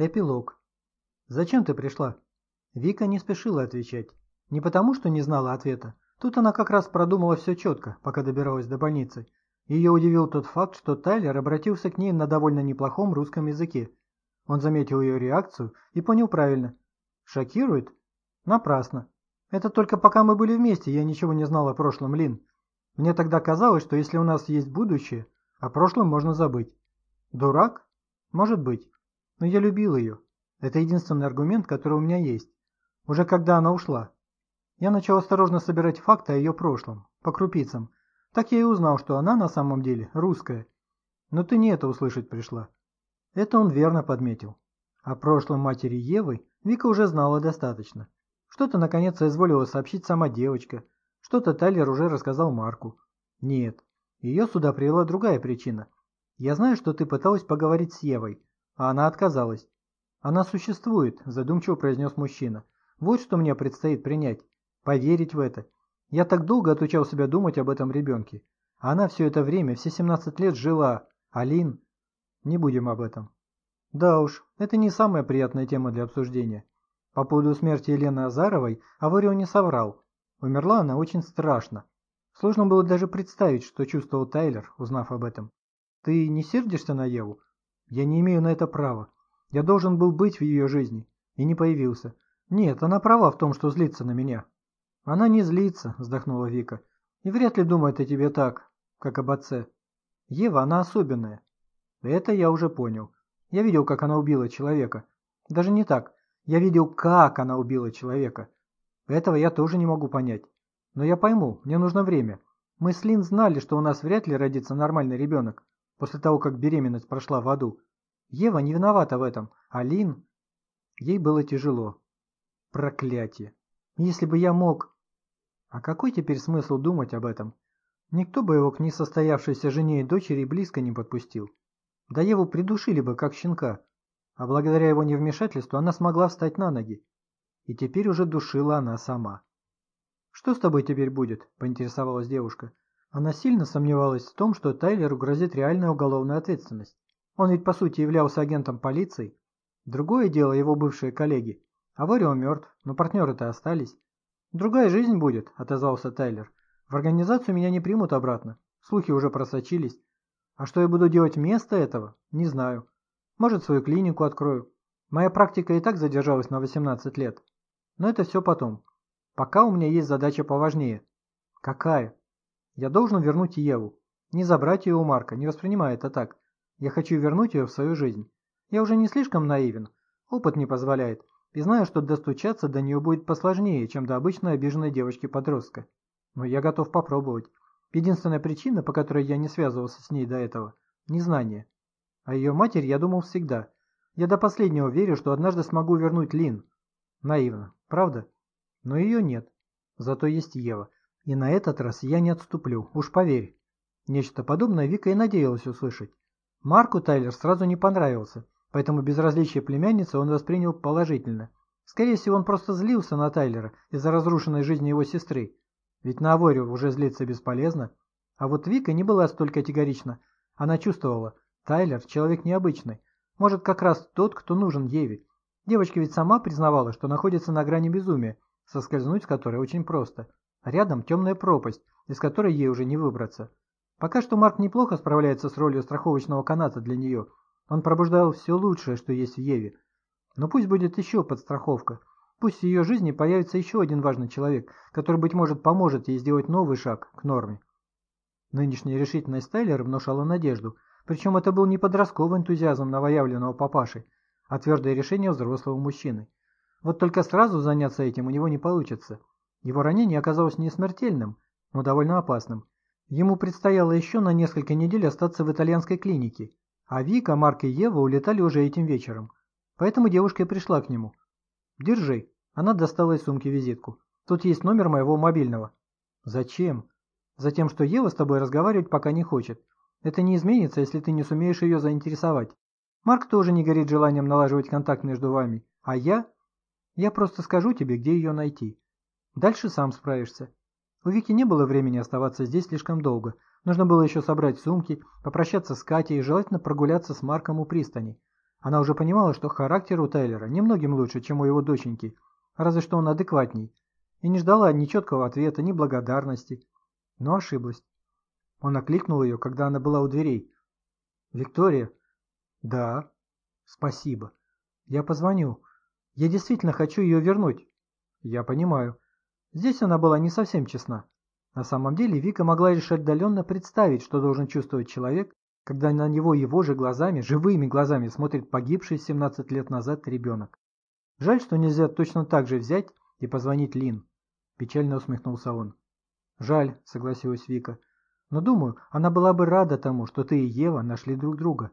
Эпилог. «Зачем ты пришла?» Вика не спешила отвечать. Не потому, что не знала ответа. Тут она как раз продумала все четко, пока добиралась до больницы. Ее удивил тот факт, что Тайлер обратился к ней на довольно неплохом русском языке. Он заметил ее реакцию и понял правильно. Шокирует? Напрасно. Это только пока мы были вместе, я ничего не знала о прошлом Лин. Мне тогда казалось, что если у нас есть будущее, о прошлом можно забыть. Дурак? Может быть. Но я любил ее. Это единственный аргумент, который у меня есть. Уже когда она ушла. Я начал осторожно собирать факты о ее прошлом, по крупицам. Так я и узнал, что она на самом деле русская. Но ты не это услышать пришла. Это он верно подметил. О прошлом матери Евы Вика уже знала достаточно. Что-то наконец изволила сообщить сама девочка. Что-то Тайлер уже рассказал Марку. Нет, ее сюда привела другая причина. Я знаю, что ты пыталась поговорить с Евой, а она отказалась. Она существует, задумчиво произнес мужчина. Вот что мне предстоит принять. Поверить в это. Я так долго отучал себя думать об этом ребенке. А она все это время, все 17 лет жила. Алин. Не будем об этом. Да уж, это не самая приятная тема для обсуждения. По поводу смерти Елены Азаровой Аварио не соврал. Умерла она очень страшно. Сложно было даже представить, что чувствовал Тайлер, узнав об этом. Ты не сердишься на Еву? Я не имею на это права. Я должен был быть в ее жизни. И не появился. Нет, она права в том, что злится на меня. Она не злится, вздохнула Вика. И вряд ли думает о тебе так, как об отце. Ева, она особенная. Это я уже понял. Я видел, как она убила человека. Даже не так. Я видел, как она убила человека. Этого я тоже не могу понять. Но я пойму, мне нужно время. Мы с Лин знали, что у нас вряд ли родится нормальный ребенок после того, как беременность прошла в аду. Ева не виновата в этом, а Лин... Ей было тяжело. Проклятие. Если бы я мог... А какой теперь смысл думать об этом? Никто бы его к несостоявшейся жене и дочери близко не подпустил. Да Еву придушили бы, как щенка. А благодаря его невмешательству она смогла встать на ноги. И теперь уже душила она сама. «Что с тобой теперь будет?» – поинтересовалась девушка. Она сильно сомневалась в том, что Тайлеру грозит реальная уголовная ответственность. Он ведь по сути являлся агентом полиции. Другое дело его бывшие коллеги. Аварио мертв, но партнеры-то остались. «Другая жизнь будет», – отозвался Тайлер. «В организацию меня не примут обратно. Слухи уже просочились. А что я буду делать вместо этого, не знаю. Может, свою клинику открою. Моя практика и так задержалась на 18 лет. Но это все потом. Пока у меня есть задача поважнее. Какая? Я должен вернуть Еву. Не забрать ее у Марка, не воспринимай это так. Я хочу вернуть ее в свою жизнь. Я уже не слишком наивен. Опыт не позволяет. И знаю, что достучаться до нее будет посложнее, чем до обычной обиженной девочки-подростка. Но я готов попробовать. Единственная причина, по которой я не связывался с ней до этого – незнание. А ее матери я думал всегда. Я до последнего верю, что однажды смогу вернуть Лин. Наивно, правда? Но ее нет. Зато есть Ева. И на этот раз я не отступлю, уж поверь. Нечто подобное Вика и надеялась услышать. Марку Тайлер сразу не понравился, поэтому безразличие племянницы он воспринял положительно. Скорее всего, он просто злился на Тайлера из-за разрушенной жизни его сестры. Ведь на Аворию уже злиться бесполезно. А вот Вика не была столь категорична. Она чувствовала, Тайлер – человек необычный. Может, как раз тот, кто нужен Еве. Девочка ведь сама признавала, что находится на грани безумия, соскользнуть с которой очень просто. Рядом темная пропасть, из которой ей уже не выбраться. Пока что Марк неплохо справляется с ролью страховочного каната для нее. Он пробуждал все лучшее, что есть в Еве. Но пусть будет еще подстраховка. Пусть в ее жизни появится еще один важный человек, который, быть может, поможет ей сделать новый шаг к норме. Нынешняя решительность Тайлера внушала надежду. Причем это был не подростковый энтузиазм новоявленного папаши, а твердое решение взрослого мужчины. Вот только сразу заняться этим у него не получится. Его ранение оказалось не смертельным, но довольно опасным. Ему предстояло еще на несколько недель остаться в итальянской клинике, а Вика, Марк и Ева улетали уже этим вечером. Поэтому девушка и пришла к нему. «Держи». Она достала из сумки визитку. «Тут есть номер моего мобильного». «Зачем?» «Затем, что Ева с тобой разговаривать пока не хочет. Это не изменится, если ты не сумеешь ее заинтересовать. Марк тоже не горит желанием налаживать контакт между вами. А я? Я просто скажу тебе, где ее найти. Дальше сам справишься. У Вики не было времени оставаться здесь слишком долго. Нужно было еще собрать сумки, попрощаться с Катей и желательно прогуляться с Марком у пристани. Она уже понимала, что характер у Тайлера немногим лучше, чем у его доченьки, разве что он адекватней, и не ждала ни четкого ответа, ни благодарности, но ошиблась. Он окликнул ее, когда она была у дверей. «Виктория?» «Да». «Спасибо. Я позвоню. Я действительно хочу ее вернуть». «Я понимаю». Здесь она была не совсем честна. На самом деле Вика могла лишь отдаленно представить, что должен чувствовать человек, когда на него его же глазами, живыми глазами смотрит погибший 17 лет назад ребенок. Жаль, что нельзя точно так же взять и позвонить Лин. Печально усмехнулся он. Жаль, согласилась Вика. Но думаю, она была бы рада тому, что ты и Ева нашли друг друга.